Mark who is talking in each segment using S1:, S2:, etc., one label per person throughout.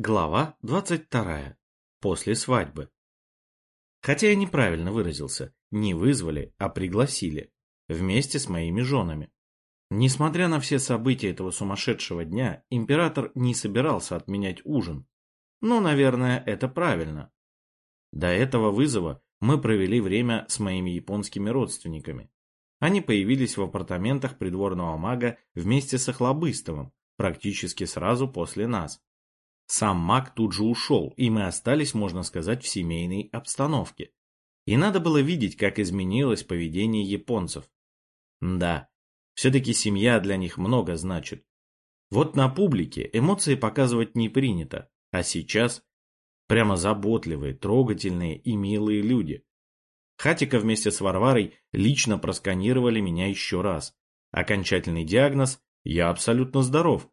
S1: Глава 22. После свадьбы. Хотя я неправильно выразился, не вызвали, а пригласили, вместе с моими женами. Несмотря на все события этого сумасшедшего дня, император не собирался отменять ужин. Ну, наверное, это правильно. До этого вызова мы провели время с моими японскими родственниками. Они появились в апартаментах придворного мага вместе с Охлобыстовым, практически сразу после нас. Сам маг тут же ушел, и мы остались, можно сказать, в семейной обстановке. И надо было видеть, как изменилось поведение японцев. Да, все-таки семья для них много значит. Вот на публике эмоции показывать не принято, а сейчас прямо заботливые, трогательные и милые люди. Хатика вместе с Варварой лично просканировали меня еще раз. Окончательный диагноз – я абсолютно здоров,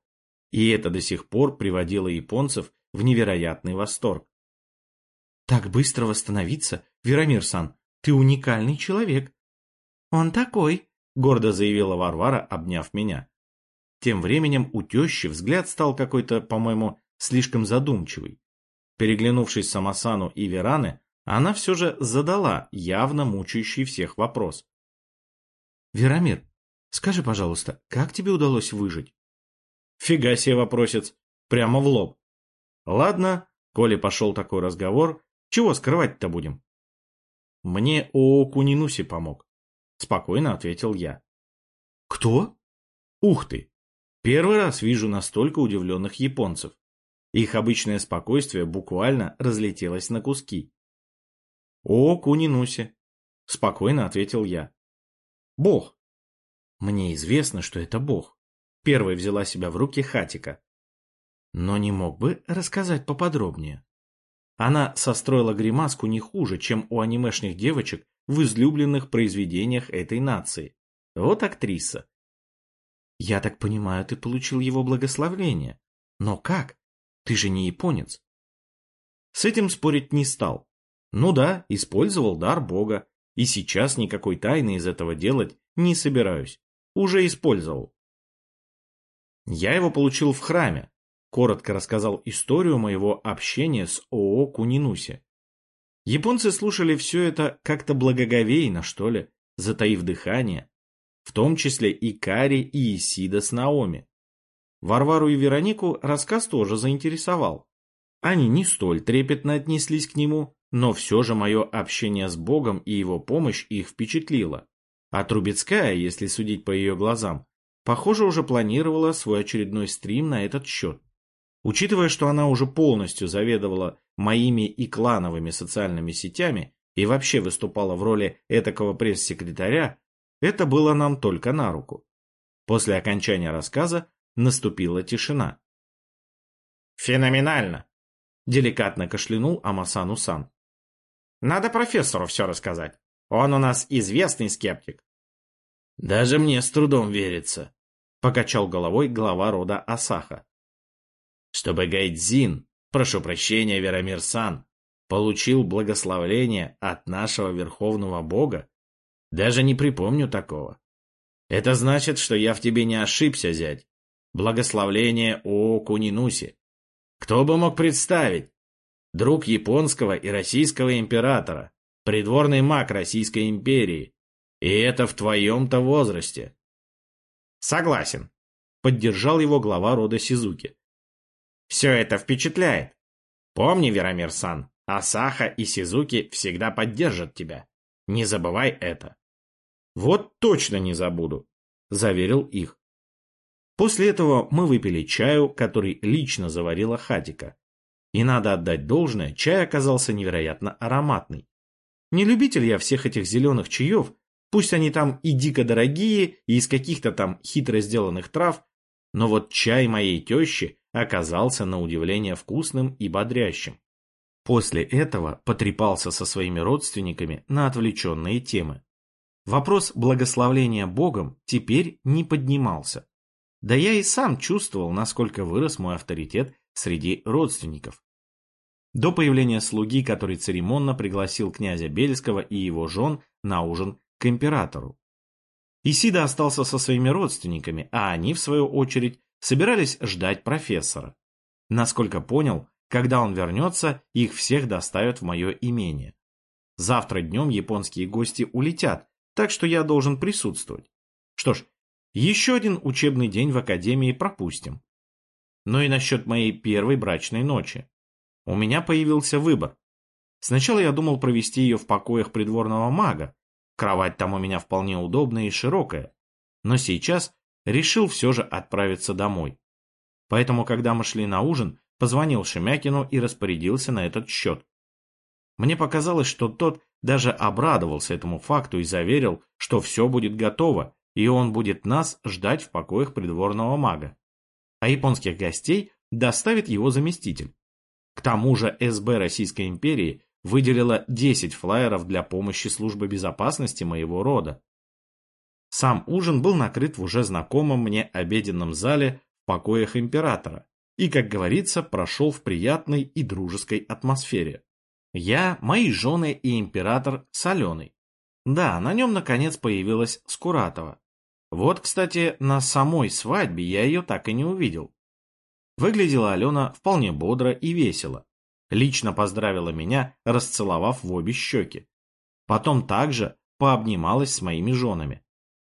S1: и это до сих пор приводило японцев в невероятный восторг.
S2: «Так быстро восстановиться, Веромир-сан, ты уникальный человек».
S1: «Он такой», — гордо заявила Варвара, обняв меня. Тем временем у тещи взгляд стал какой-то, по-моему, слишком задумчивый. Переглянувшись с Амасану и Вераны, она все же задала явно мучающий всех вопрос.
S2: «Верамир, скажи, пожалуйста, как тебе удалось выжить?»
S1: Фига себе вопросец. Прямо в лоб. Ладно, коли пошел такой разговор, чего скрывать-то будем? Мне Оо Кунинуси помог. Спокойно ответил я.
S2: Кто?
S1: Ух ты! Первый раз вижу настолько удивленных японцев. Их обычное спокойствие буквально разлетелось на куски. «О, Кунинуси!» — спокойно ответил я. «Бог!» Мне известно, что это Бог. Первой взяла себя в руки Хатика. Но не мог бы рассказать поподробнее. Она состроила гримаску не хуже, чем у анимешных девочек в излюбленных произведениях этой нации. Вот актриса. Я так понимаю, ты получил его благословление. Но как? Ты же не японец. С этим спорить не стал. Ну да, использовал дар Бога, и сейчас никакой тайны из этого делать не собираюсь. Уже использовал. Я его получил в храме. Коротко рассказал историю моего общения с ООО Кунинуси. Японцы слушали все это как-то благоговейно, что ли, затаив дыхание, в том числе и Кари, и Исида с Наоми. Варвару и Веронику рассказ тоже заинтересовал. Они не столь трепетно отнеслись к нему, но все же мое общение с Богом и его помощь их впечатлило. А Трубецкая, если судить по ее глазам, Похоже, уже планировала свой очередной стрим на этот счет. Учитывая, что она уже полностью заведовала моими и клановыми социальными сетями и вообще выступала в роли этакого пресс-секретаря, это было нам только на руку. После окончания рассказа наступила тишина.
S3: «Феноменально!» – деликатно кашлянул Амасану-сан. «Надо профессору все рассказать. Он у нас известный скептик».
S1: «Даже мне с трудом верится», Покачал головой глава рода Асаха. Чтобы Гайдзин, прошу прощения, Верамир-сан, получил благословление от нашего верховного бога? Даже не припомню такого. Это значит, что я в тебе не ошибся, зять. Благословление о Кунинусе. Кто бы мог представить? Друг японского и российского императора, придворный маг Российской империи. И это в твоем-то возрасте.
S3: Согласен. Поддержал его глава рода Сизуки. Все это впечатляет. Помни, Верамир-сан, Асаха и Сизуки всегда поддержат тебя. Не забывай это.
S1: Вот точно не забуду, заверил их. После этого мы выпили чаю, который лично заварила Хатика. И надо отдать должное, чай оказался невероятно ароматный. Не любитель я всех этих зеленых чаев, Пусть они там и дико дорогие, и из каких-то там хитро сделанных трав, но вот чай моей тещи оказался на удивление вкусным и бодрящим. После этого потрепался со своими родственниками на отвлеченные темы. Вопрос благословления Богом теперь не поднимался. Да я и сам чувствовал, насколько вырос мой авторитет среди родственников. До появления слуги, который церемонно пригласил князя Бельского и его жен на ужин к императору. Исида остался со своими родственниками, а они, в свою очередь, собирались ждать профессора. Насколько понял, когда он вернется, их всех доставят в мое имение. Завтра днем японские гости улетят, так что я должен присутствовать. Что ж, еще один учебный день в академии пропустим. Но и насчет моей первой брачной ночи. У меня появился выбор. Сначала я думал провести ее в покоях придворного мага. Кровать там у меня вполне удобная и широкая. Но сейчас решил все же отправиться домой. Поэтому, когда мы шли на ужин, позвонил Шемякину и распорядился на этот счет. Мне показалось, что тот даже обрадовался этому факту и заверил, что все будет готово, и он будет нас ждать в покоях придворного мага. А японских гостей доставит его заместитель. К тому же СБ Российской империи выделила 10 флайеров для помощи службы безопасности моего рода. Сам ужин был накрыт в уже знакомом мне обеденном зале в покоях императора и, как говорится, прошел в приятной и дружеской атмосфере. Я, мои жены и император с Аленой. Да, на нем наконец появилась Скуратова. Вот, кстати, на самой свадьбе я ее так и не увидел. Выглядела Алена вполне бодро и весело. Лично поздравила меня, расцеловав в обе щеки. Потом также пообнималась с моими женами.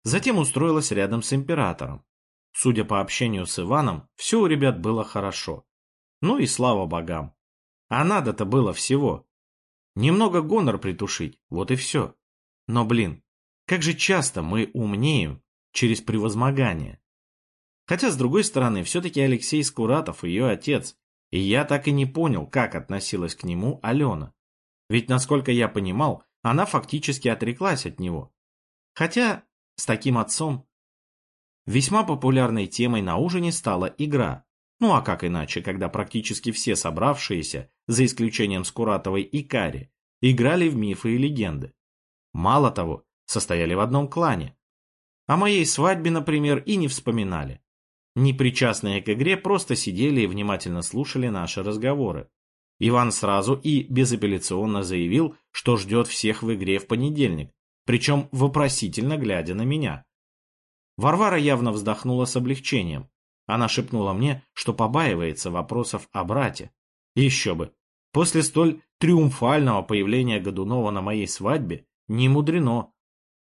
S1: Затем устроилась рядом с императором. Судя по общению с Иваном, все у ребят было хорошо. Ну и слава богам. А надо-то было всего. Немного гонор притушить, вот и все. Но, блин, как же часто мы умнеем через превозмогание. Хотя, с другой стороны, все-таки Алексей Скуратов ее отец, и я так и не понял, как относилась к нему Алена. Ведь, насколько я понимал, она фактически отреклась от него. Хотя, с таким отцом... Весьма популярной темой на ужине стала игра. Ну а как иначе, когда практически все собравшиеся, за исключением Скуратовой и Кари, играли в мифы и легенды. Мало того, состояли в одном клане. О моей свадьбе, например, и не вспоминали. Непричастные к игре просто сидели и внимательно слушали наши разговоры. Иван сразу и безапелляционно заявил, что ждет всех в игре в понедельник, причем вопросительно глядя на меня. Варвара явно вздохнула с облегчением, она шепнула мне, что побаивается вопросов о брате. еще бы. После столь триумфального появления Годунова на моей свадьбе не мудрено.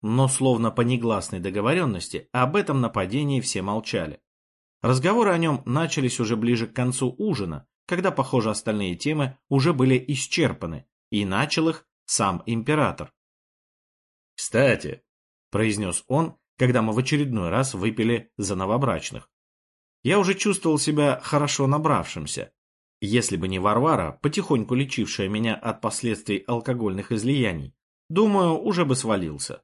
S1: Но словно по негласной договоренности об этом нападении все молчали. Разговоры о нем начались уже ближе к концу ужина, когда, похоже, остальные темы уже были исчерпаны, и начал их сам император. «Кстати», — произнес он, когда мы в очередной раз выпили за новобрачных, я уже чувствовал себя хорошо набравшимся. Если бы не Варвара, потихоньку лечившая меня от последствий алкогольных излияний, думаю, уже бы свалился.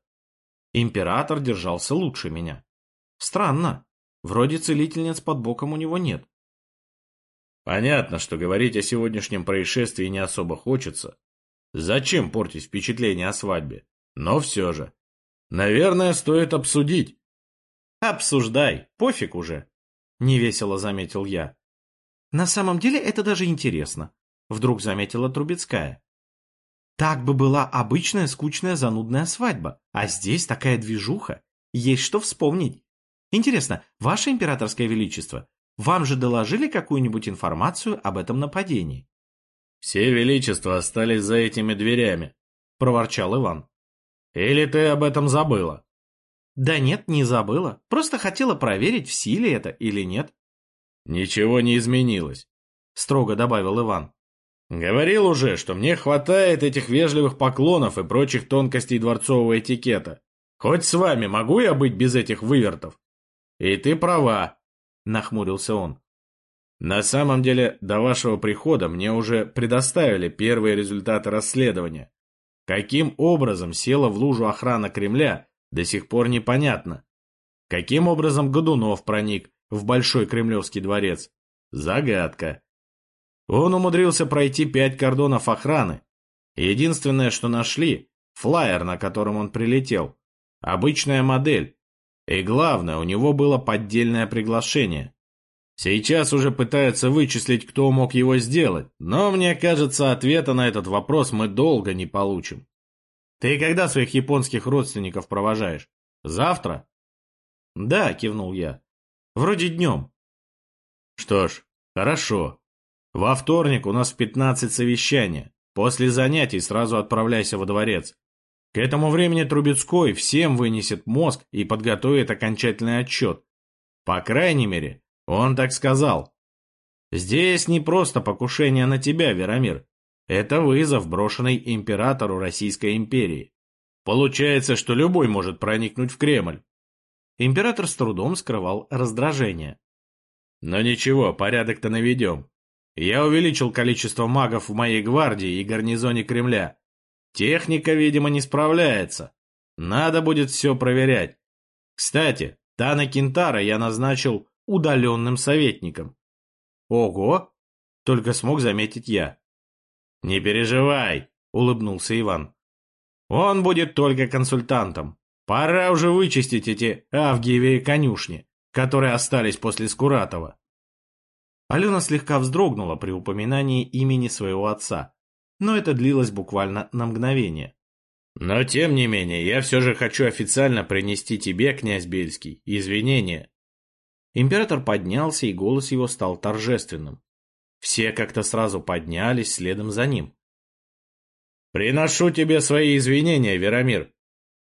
S1: Император держался лучше меня. Странно. Вроде целительниц под боком у него нет. Понятно, что говорить о сегодняшнем происшествии не особо хочется. Зачем портить впечатление о свадьбе? Но все же. Наверное, стоит обсудить. Обсуждай, пофиг уже. — невесело заметил я. «На самом деле это даже интересно», — вдруг заметила Трубецкая. «Так бы была обычная скучная занудная свадьба, а здесь такая движуха. Есть что вспомнить. Интересно, ваше императорское величество, вам же доложили какую-нибудь информацию об этом нападении?»
S3: «Все величества остались за этими дверями», — проворчал Иван. «Или ты об этом забыла?»
S1: Да нет, не забыла. Просто хотела проверить, в силе это или нет.
S3: Ничего не изменилось,
S1: строго добавил Иван.
S3: Говорил уже, что мне хватает этих вежливых поклонов и прочих тонкостей дворцового этикета. Хоть с вами могу я быть без этих вывертов? И ты права, нахмурился он. На самом деле, до вашего прихода мне уже предоставили первые результаты расследования. Каким образом села в лужу охрана Кремля до сих пор непонятно. Каким образом Годунов проник в Большой Кремлевский дворец? Загадка. Он умудрился пройти пять кордонов охраны. Единственное, что нашли, флайер, на котором он прилетел. Обычная модель. И главное, у него было поддельное приглашение. Сейчас уже пытаются вычислить, кто мог его сделать, но мне кажется, ответа на этот вопрос мы долго не получим. Ты когда своих японских родственников провожаешь? Завтра? Да, кивнул я. Вроде днем. Что ж, хорошо.
S1: Во вторник у нас в пятнадцать совещания. После занятий сразу отправляйся во дворец. К этому времени Трубецкой всем вынесет мозг и подготовит окончательный отчет. По крайней мере, он так сказал. Здесь не просто покушение на тебя, Верамир. Это вызов, брошенный императору Российской империи. Получается, что любой может проникнуть в Кремль.
S2: Император с трудом скрывал раздражение.
S1: Но ничего, порядок-то наведем. Я увеличил количество магов в моей гвардии и гарнизоне Кремля. Техника, видимо, не справляется. Надо будет все проверять. Кстати, Тана Кентара я назначил удаленным советником.
S2: Ого! Только смог заметить я.
S1: Не переживай, улыбнулся Иван. Он будет только консультантом. Пора уже вычистить эти Авгиевые конюшни, которые остались после Скуратова.
S2: Алена слегка вздрогнула при упоминании имени своего отца, но это длилось буквально на мгновение.
S1: «Но тем не менее, я все же хочу официально принести тебе, князь Бельский, извинения».
S2: Император поднялся, и голос его стал торжественным. Все как-то сразу поднялись следом за ним.
S1: «Приношу тебе свои извинения, Верамир.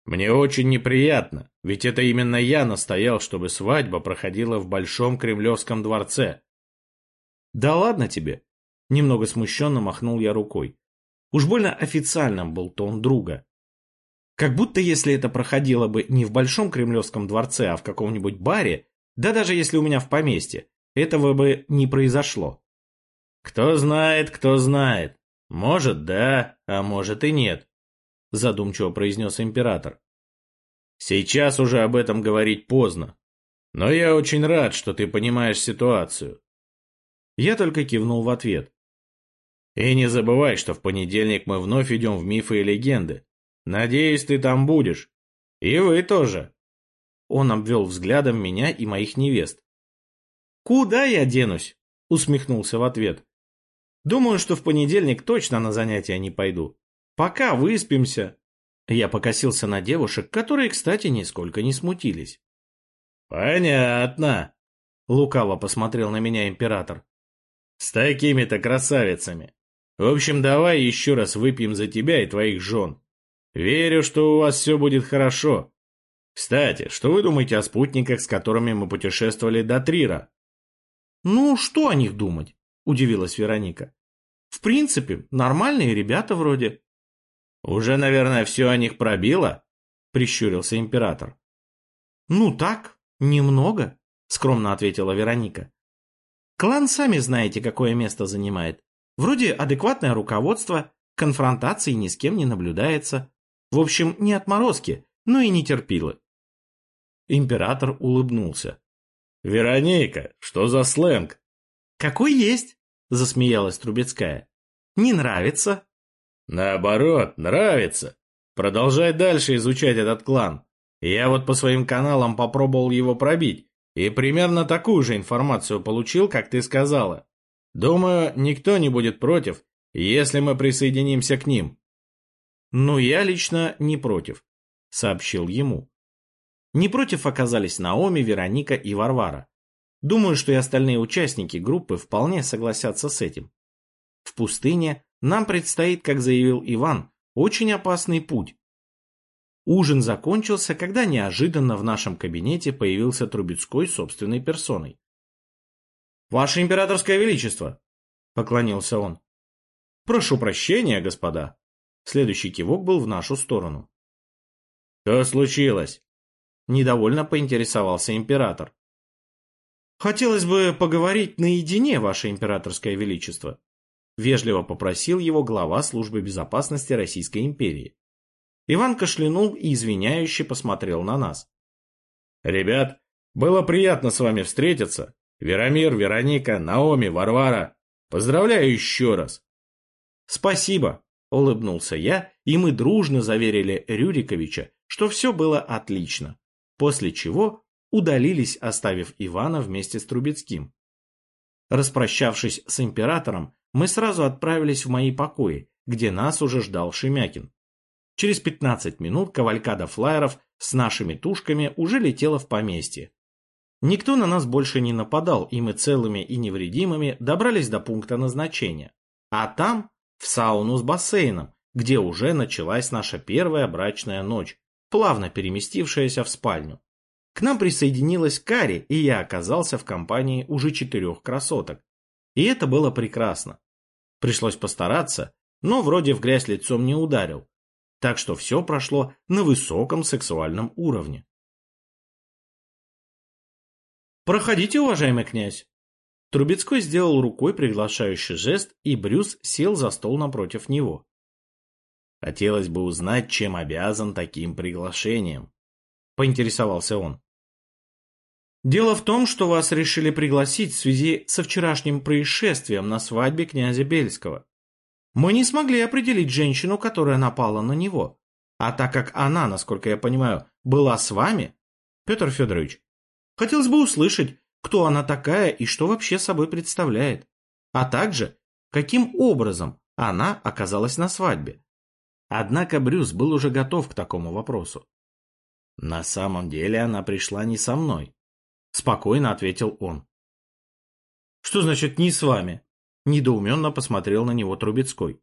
S1: Мне очень неприятно, ведь это именно я настоял, чтобы свадьба проходила в Большом Кремлевском дворце.
S2: «Да ладно тебе!» Немного смущенно махнул я рукой. Уж больно официальным был тон друга. Как будто если это проходило бы не в Большом Кремлевском дворце, а в каком-нибудь баре, да даже если у меня в поместье, этого бы не произошло.
S1: «Кто знает, кто знает. Может, да, а может и нет», — задумчиво произнес император. «Сейчас уже об этом говорить поздно. Но я очень рад, что ты понимаешь ситуацию.
S2: Я только кивнул в ответ.
S1: И не забывай, что в понедельник мы вновь идем в мифы и легенды. Надеюсь, ты там будешь. И вы тоже.
S2: Он обвел взглядом меня и моих невест. «Куда я денусь?» — усмехнулся в ответ. «Думаю, что в понедельник точно на занятия не пойду. Пока выспимся». Я покосился на девушек, которые, кстати, нисколько не смутились.
S1: «Понятно», —
S2: лукаво посмотрел на меня император.
S1: С такими-то красавицами. В общем, давай еще раз выпьем за тебя и твоих жен. Верю, что у вас все будет хорошо. Кстати, что вы думаете о спутниках, с которыми мы путешествовали до Трира?
S2: Ну, что о них думать? Удивилась Вероника. В принципе, нормальные ребята вроде.
S1: Уже, наверное, все о них пробило? Прищурился император.
S2: Ну так, немного, скромно ответила Вероника. Клан сами знаете, какое место занимает. Вроде адекватное руководство, конфронтации ни с кем не наблюдается. В общем, не отморозки, но и не терпилы. Император улыбнулся.
S1: «Вероника, что за сленг?»
S2: «Какой есть?» – засмеялась Трубецкая. «Не нравится?»
S1: «Наоборот, нравится. Продолжай дальше изучать этот клан. Я вот по своим каналам попробовал его пробить, и примерно такую же информацию получил, как ты сказала. Думаю, никто не будет против, если мы присоединимся к ним.
S2: Ну, я лично не против, сообщил ему. Не против оказались Наоми, Вероника и Варвара. Думаю, что и остальные участники группы вполне согласятся с этим. В пустыне нам предстоит, как заявил Иван, очень опасный путь, Ужин закончился, когда неожиданно в нашем кабинете появился Трубецкой собственной персоной. «Ваше императорское величество!» — поклонился он. «Прошу прощения, господа!» Следующий кивок был в нашу сторону.
S1: «Что случилось?»
S2: — недовольно поинтересовался император. «Хотелось бы поговорить наедине, ваше императорское величество», — вежливо попросил его глава службы безопасности Российской империи. Иван кашлянул и извиняюще посмотрел на нас.
S1: «Ребят, было приятно с вами встретиться. Веромир, Вероника, Наоми, Варвара. Поздравляю еще раз!»
S2: «Спасибо!» — улыбнулся я, и мы дружно заверили Рюриковича, что все было отлично, после чего удалились, оставив Ивана вместе с Трубецким. Распрощавшись с императором, мы сразу отправились в мои покои, где нас уже ждал Шемякин. Через 15 минут кавалькада флайеров с нашими тушками уже летела в поместье. Никто на нас больше не нападал, и мы целыми и невредимыми добрались до пункта назначения. А там, в сауну с бассейном, где уже началась наша первая брачная ночь, плавно переместившаяся в спальню. К нам присоединилась Кари, и я оказался в компании уже четырех красоток. И это было прекрасно. Пришлось постараться, но вроде в грязь лицом не ударил. Так что все прошло на высоком сексуальном уровне. «Проходите, уважаемый князь!» Трубецкой сделал рукой приглашающий жест, и Брюс сел за стол напротив него.
S3: Хотелось бы узнать, чем обязан таким приглашением. Поинтересовался он.
S2: Дело в том, что вас решили пригласить в связи со вчерашним происшествием на свадьбе князя Бельского. Мы не смогли определить женщину, которая напала на него. А так как она, насколько я понимаю, была с вами, Петр Федорович, хотелось бы услышать, кто она такая и что вообще собой представляет. А также, каким образом она оказалась на свадьбе. Однако Брюс был уже готов к такому вопросу.
S3: «На самом деле она пришла не со мной», — спокойно ответил он.
S2: «Что значит «не с вами»?» — недоуменно посмотрел на него Трубецкой.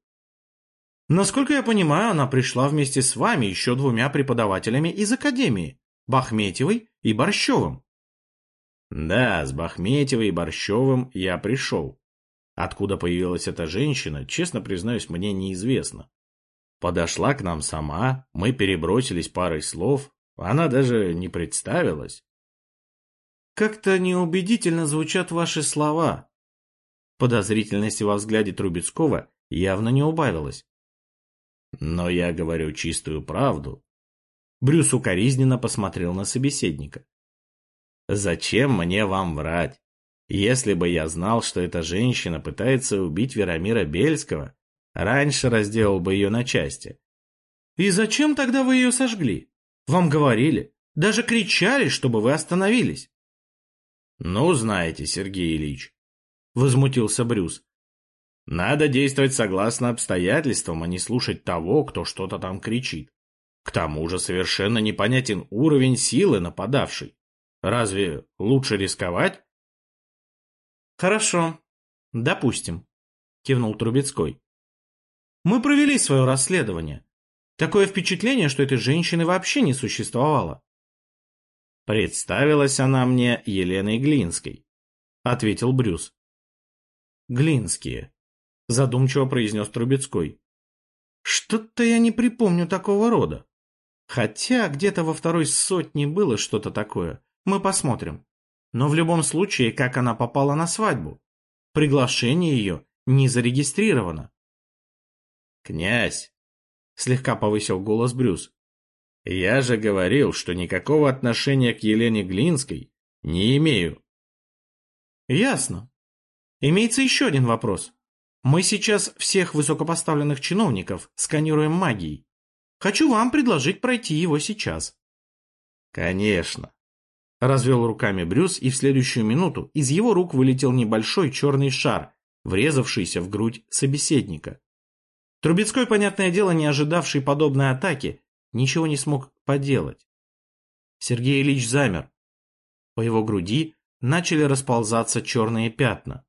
S2: «Насколько я понимаю, она пришла вместе с вами еще двумя преподавателями из Академии, Бахметьевой и Борщевым».
S3: «Да, с Бахметьевой и Борщевым я пришел. Откуда появилась эта женщина, честно признаюсь, мне неизвестно. Подошла к нам сама, мы перебросились парой слов, она даже не представилась.
S2: «Как-то неубедительно звучат ваши слова». Подозрительность во взгляде Трубецкого явно не убавилась.
S3: «Но я говорю чистую правду».
S2: Брюс укоризненно посмотрел на собеседника.
S3: «Зачем мне вам врать? Если бы я знал, что эта женщина пытается убить Верамира Бельского, Раньше разделал бы ее на части.
S2: И зачем тогда вы ее сожгли? Вам говорили, даже кричали, чтобы вы остановились.
S3: Ну, знаете, Сергей Ильич, возмутился Брюс. Надо действовать согласно обстоятельствам, а не слушать того, кто что-то там кричит. К тому же совершенно непонятен уровень силы нападавшей. Разве лучше рисковать?
S2: Хорошо, допустим, кивнул Трубецкой. Мы провели свое расследование. Такое впечатление, что этой женщины вообще не существовало.
S3: Представилась она мне Еленой Глинской, ответил Брюс.
S2: Глинские, задумчиво произнес Трубецкой. Что-то я не припомню такого рода. Хотя где-то во второй сотне было что-то такое. Мы посмотрим. Но в любом случае, как она попала на свадьбу? Приглашение ее не зарегистрировано.
S3: «Князь!» — слегка повысил голос Брюс. «Я же говорил, что никакого отношения к Елене Глинской не имею».
S2: «Ясно. Имеется еще один вопрос. Мы сейчас всех высокопоставленных чиновников сканируем магией. Хочу вам предложить пройти его сейчас».
S3: «Конечно», —
S2: развел руками Брюс, и в следующую минуту из его рук вылетел небольшой черный шар, врезавшийся в грудь собеседника. Трубецкой, понятное дело, не ожидавший подобной атаки, ничего не смог поделать. Сергей Ильич замер. По его груди начали расползаться черные пятна.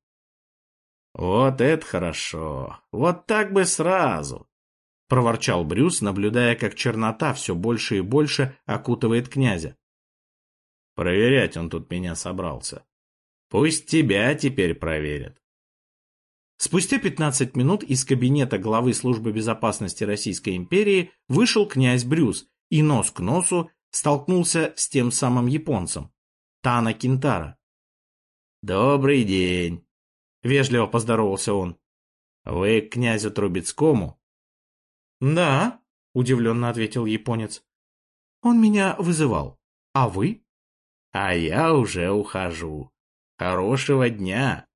S3: «Вот это хорошо! Вот так бы сразу!» — проворчал Брюс, наблюдая, как чернота все больше и больше окутывает князя. «Проверять он тут меня собрался. Пусть тебя теперь проверят».
S2: Спустя 15 минут из кабинета главы службы безопасности Российской империи вышел князь Брюс и нос к носу столкнулся с тем самым японцем, Тана Кинтара.
S3: «Добрый день», — вежливо поздоровался он. «Вы к князю Трубецкому?»
S2: «Да», — удивленно ответил японец. «Он меня вызывал. А вы?»
S3: «А я уже ухожу. Хорошего дня!»